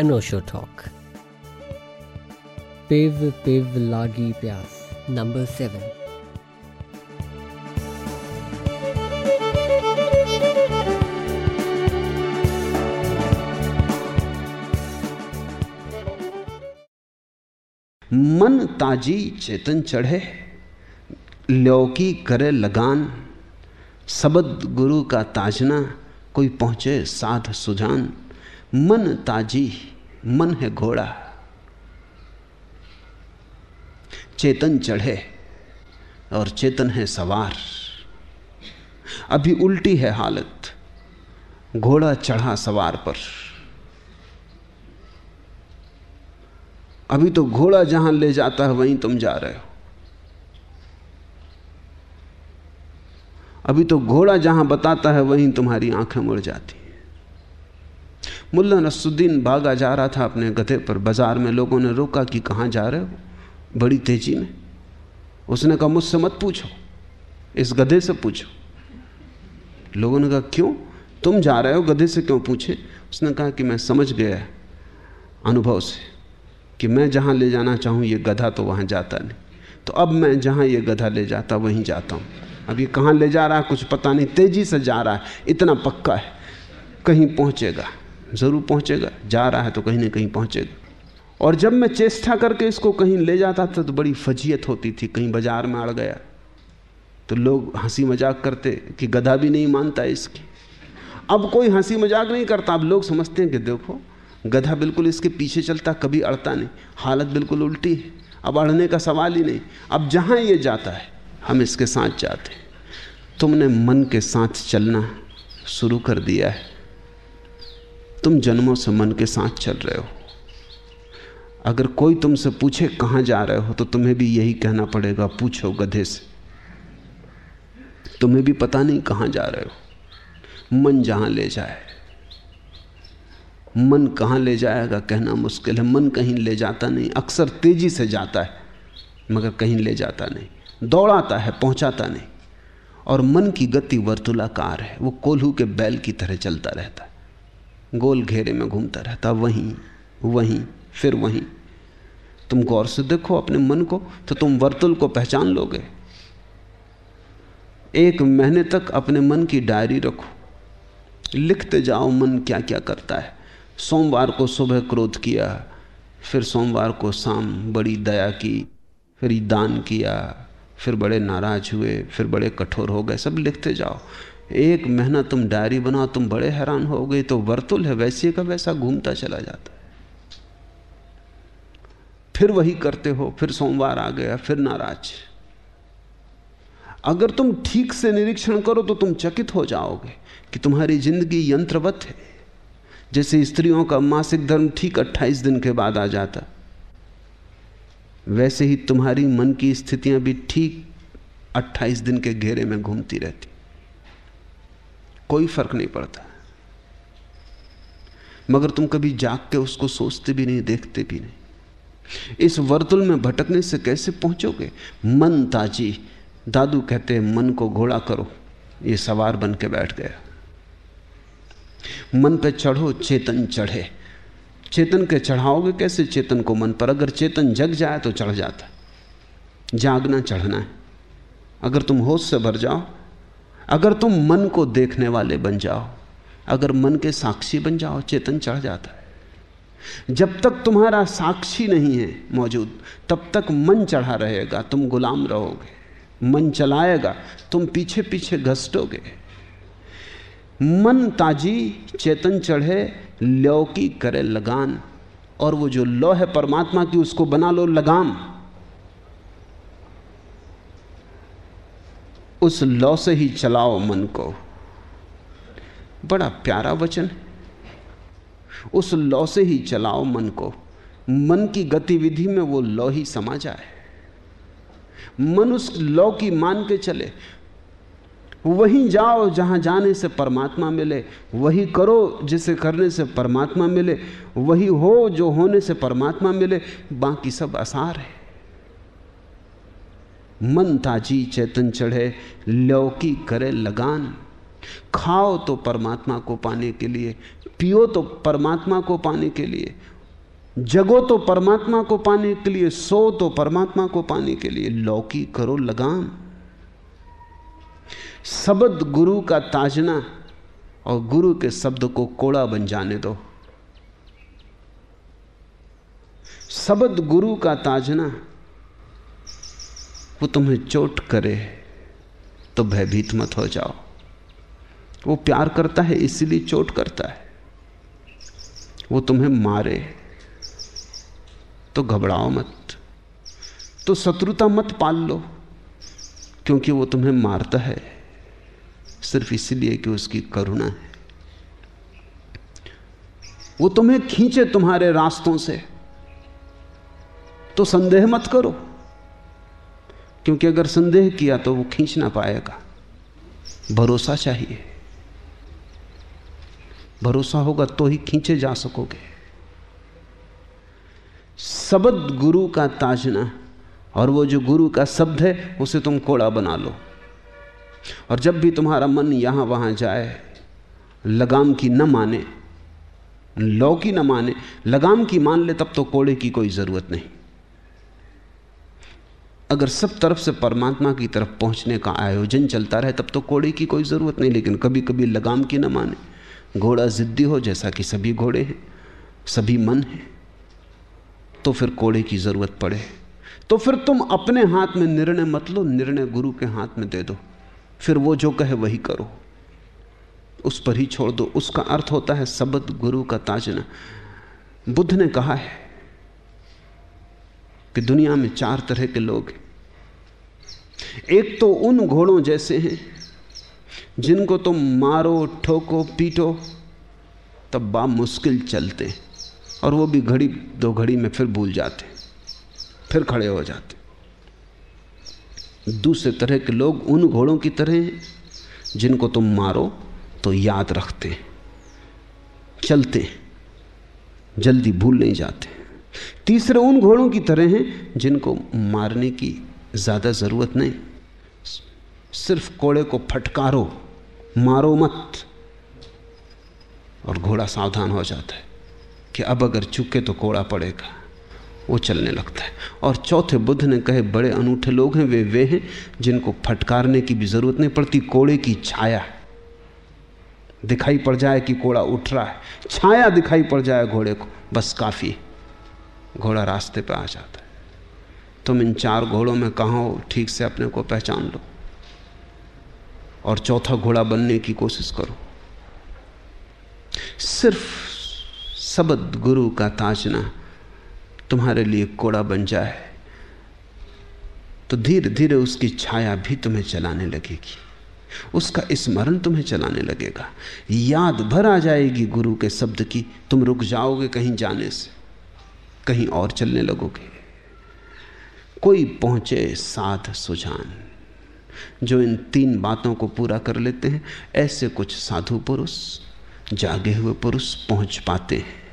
an Osho talk. Piv Piv Lagi Pyas, number 7. मन ताजी चेतन चढ़े लौकी करे लगान सबद गुरु का ताजना कोई पहुँचे साध सुजान मन ताजी, मन है घोड़ा। चेतन चढ़े और चेतन है सवार। अभी उल्टी है हालत, घोड़ा चढ़ा सवार पर। अभी तो घोड़ा जहाँ ले जाता है, वहीं तुम जा रहे हो। अभी तो घोड़ा जहाँ बताता है, वहीं तुम्हारी आँखें मुड़ जाती। मुल्ला नसुद्दीन भागा जा रहा था अपने गधे पर। बाज़ार में लोगों ने रोका कि कहाँ जा रहे हो? बड़ी तेज़ी में। उसने कहा, मुझसे मत पूछो। इस गधे से पूछो। लोगों ने कहा, क्यों? तुम जा रहे हो? गधे से क्यों पूछे? उसने कहा कि मैं समझ गया अनुभव से कि मैं जहाँ ले जाना चाहूँ, ये गधा तो वहाँ जाता नहीं। तो अब मैं जहाँ ये गधा ले जाता, वहीं जाता हूँ। अब ये कहाँ ले जा रहा है? कुछ पता नहीं। तेज़ी से जा रहा है। इतना पक्का है। कहीं पहुँचेगा। ज़रूर पहुंचेगा। जा रहा है तो कहीं ना कहीं पहुंचेगा। और जब मैं चेष्टा करके इसको कहीं ले जाता था तो बड़ी फजीयत होती थी, कहीं बाज़ार में अड़ गया। तो लोग हँसी मज़ाक करते कि गधा भी नहीं मानता इसकी। अब कोई हँसी मज़ाक नहीं करता। अब लोग समझते हैं कि देखो, गधा बिल्कुल इसके पीछे चलता, कभी अड़ता नहीं। हालत बिल्कुल उल्टी है। अब अड़ने का सवाल ही नहीं। अब जहाँ ये जाता है, हम इसके साथ जाते हैं। तुमने मन के साथ चलना शुरू कर दिया है। तुम जन्मों से मन के साथ चल रहे हो। अगर कोई तुमसे पूछे कहाँ जा रहे हो तो तुम्हें भी यही कहना पड़ेगा, पूछो गधे से। तुम्हें भी पता नहीं कहाँ जा रहे हो। मन जहाँ ले जाए। मन कहाँ ले जाएगा, कहना मुश्किल है। मन कहीं ले जाता नहीं, अक्सर तेज़ी से जाता है, मगर कहीं ले जाता नहीं। दौड़ाता है, पहुंचाता नहीं। और मन की गति वर्तुलाकार है, वो कोल्हू के बैल की तरह चलता रहता है। गोल घेरे में घूमता रहता, वहीं वहीं, फिर वहीं। तुम गौर से देखो अपने मन को तो तुम वर्तुल को पहचान लोगे। एक महीने तक अपने मन की डायरी रखो। लिखते जाओ मन क्या क्या करता है। सोमवार को सुबह क्रोध किया, फिर सोमवार को शाम बड़ी दया की, फिर दान किया, फिर बड़े नाराज़ हुए, फिर बड़े कठोर हो गए, सब लिखते जाओ। एक महीना तुम डायरी बनाओ, तुम बड़े हैरान हो गए तो वर्तुल है, वैसे का वैसा घूमता चला जाता फिर वही करते हो, फिर सोमवार आ गया, फिर नाराज़ अगर तुम ठीक से निरीक्षण करो तो तुम चकित हो जाओगे कि तुम्हारी ज़िंदगी यंत्रवत है। जैसे स्त्रियों का मासिक धर्म ठीक 28 दिन के बाद आ जाता। वैसे ही तुम्हारी मन की स्थितियाँ भी ठीक 28 दिन के घेरे में घूमती रहती। कोई फ़र्क नहीं पड़ता। मगर तुम कभी जाग के उसको सोचते भी नहीं, देखते भी नहीं। इस वर्तुल में भटकने से कैसे पहुंचोगे? मन ताजी। दादू कहते हैं, मन को घोड़ा करो। ये सवार बन के बैठ गया। मन पे चढ़ो, चेतन चढ़े। चेतन के चढ़ाओगे कैसे? चेतन को मन पर। अगर चेतन जग जाए तो चढ़ जाता। जागना, चढ़ना है। अगर तुम होश से भर जाओ अगर तुम मन को देखने वाले बन जाओ, अगर मन के साक्षी बन जाओ, चेतन चढ़ जाता है। जब तक तुम्हारा साक्षी नहीं है मौजूद, तब तक मन चढ़ा रहेगा, तुम गुलाम रहोगे, मन चलाएगा, तुम पीछे पीछे घसटोगे। मन ताजी, चेतन चढ़े लो की करे लगान, और वो जो लौ है परमात्मा की, उसको बना लो लगाम। उस लौ से ही चलाओ मन को। बड़ा प्यारा वचन है। उस लौ से ही चलाओ मन को। मन की गतिविधि में वो लौ ही समा जाए। मन उस लौ की मान के चले। वहीं जाओ जहाँ जाने से परमात्मा मिले। वही करो जिसे करने से परमात्मा मिले। वही हो जो होने से परमात्मा मिले। बाकी सब आसार है। मन ताजी चेतन चढ़े, लौकी करे लगान। खाओ तो परमात्मा को पाने के लिए, पियो तो परमात्मा को पाने के लिए, जगो तो परमात्मा को पाने के लिए, सो तो परमात्मा को पाने के लिए, लौकी करो लगान। शब्द गुरु का ताजना और गुरु के शब्द को कोड़ा बन जाने दो। शब्द गुरु का ताजना वो तुम्हें चोट करे तो भयभीत मत हो जाओ। वो प्यार करता है, इसीलिए चोट करता है। वो तुम्हें मारे तो घबराओ मत। तो शत्रुता मत पाल लो, क्योंकि वो तुम्हें मारता है। सिर्फ़ इसलिए कि उसकी करुणा है। वो तुम्हें खींचे तुम्हारे रास्तों से तो संदेह मत करो। क्योंकि अगर संदेह किया तो वो खींच ना पाएगा। भरोसा चाहिए। भरोसा होगा तो ही खींचे जा सकोगे। शब्द गुरु का ताजना और वो जो गुरु का शब्द है, उसे तुम कोड़ा बना लो। और जब भी तुम्हारा मन यहाँ वहाँ जाए, लगाम की न माने लौ की न माने, लगाम की मान ले, तब तो कोड़े की कोई ज़रूरत नहीं। अगर सब तरफ़ से परमात्मा की तरफ़ पहुँचने का आयोजन चलता रहे, तब तो कोड़े की कोई ज़रूरत नहीं, लेकिन कभी कभी लगाम की न माने। घोड़ा ज़िद्दी हो, जैसा कि सभी घोड़े हैं, सभी मन हैं तो फिर कोड़े की ज़रूरत पड़े। तो फिर तुम अपने हाथ में निर्णय मत लो, निर्णय गुरु के हाथ में दे दो। फिर वो जो कहे, वही करो। उस पर ही छोड़ दो। उसका अर्थ होता है शब्द गुरु का ताजना। बुद्ध ने कहा है कि दुनिया में चार तरह के लोग हैं। एक तो उन घोड़ों जैसे हैं, जिनको तुम मारो, ठोको, पीटो, तब बा मुश्किल चलते और वो भी घड़ी, दो घड़ी में फिर भूल जाते फिर खड़े हो जाते दूसरे तरह के लोग उन घोड़ों की तरह हैं, जिनको तुम मारो तो याद रखते चलते जल्दी भूल नहीं जाते तीसरे उन घोड़ों की तरह हैं जिनको मारने की ज़्यादा ज़रूरत नहीं। सिर्फ़ कोड़े को फटकारो, मारो मत। और घोड़ा सावधान हो जाता है कि अब अगर चुके तो कोड़ा पड़ेगा, वो चलने लगता है। और चौथे बुद्ध ने कहे, बड़े अनूठे लोग हैं, वे वे हैं जिनको फटकारने की भी ज़रूरत नहीं पड़ती, कोड़े की छाया दिखाई पड़ जाए कि कोड़ा उठ रहा है। छाया दिखाई पड़ जाए घोड़े को, बस काफ़ी घोड़ा रास्ते पर आ जाता है। तुम इन चार घोड़ों में कहाँ हो? ठीक से अपने को पहचान लो। और चौथा घोड़ा बनने की कोशिश करो। सिर्फ़ शब्द गुरु का ताजना तुम्हारे लिए कोड़ा बन जाए तो धीरे धीरे उसकी छाया भी तुम्हें चलाने लगेगी। उसका स्मरण तुम्हें चलाने लगेगा। याद भर आ जाएगी गुरु के शब्द की, तुम रुक जाओगे कहीं जाने से। कहीं और चलने लगोगे। कोई पहुँचे साध सुझान जो इन तीन बातों को पूरा कर लेते हैं, ऐसे कुछ साधु पुरुष, जागे हुए पुरुष पहुँच पाते हैं।